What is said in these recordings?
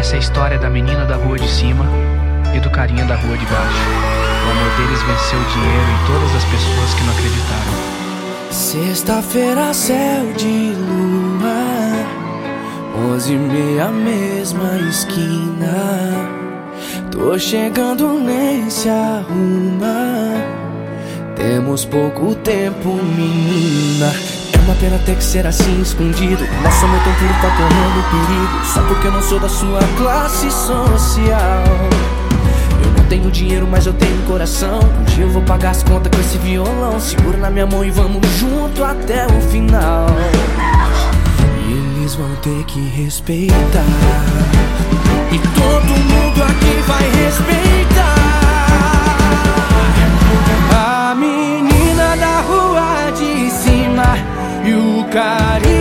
Essa é a história da menina da rua de cima e do carinha da rua de baixo. O amor deles venceu o dinheiro e todas as pessoas que não acreditaram. Sexta-feira, céu de lua, onze e meia, mesma esquina. Tô chegando, nem se arruma. Temos pouco tempo, menina. Uma pena ter que ser assim escondido. Nosso amor tão puro tá correndo perigo. Só porque eu não sou da sua classe social. Eu não tenho dinheiro, mas eu tenho coração. Um dia eu vou pagar as contas com esse violão. Segura na minha mão e vamos junto até o final. E eles vão ter que respeitar. E o carinha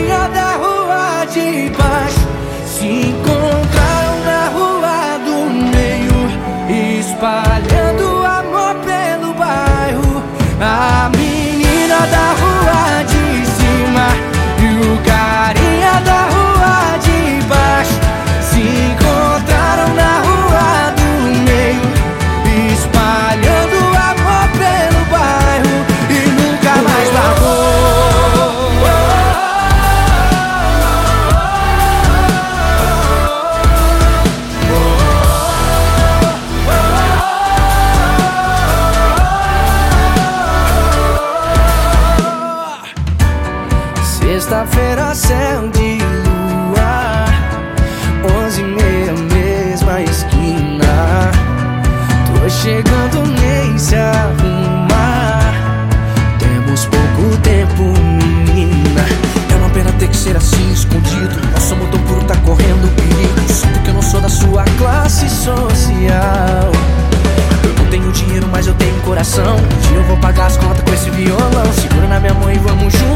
Sexta-feira, céu de lua. Onze e meia, mesma esquina. Tô chegando, nem se arruma. Temos pouco tempo, menina. É uma pena ter que ser assim, escondido. Nosso tão puro tá correndo perigo. Só porque eu não sou da sua classe social. Eu não tenho dinheiro, mas eu tenho coração. Um dia eu vou pagar as contas com esse violão. Segura na minha mão e vamos junto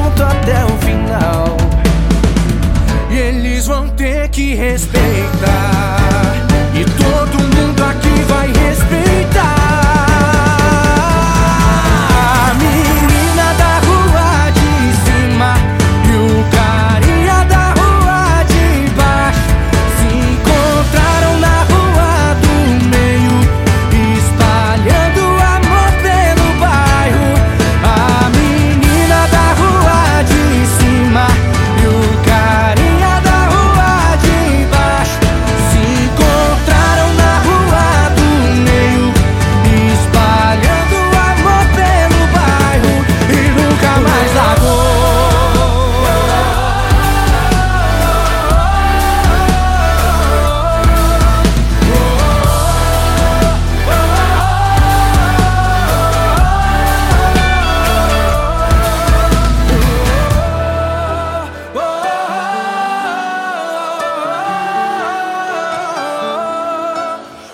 eles vão ter que respeitar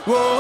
Whoa.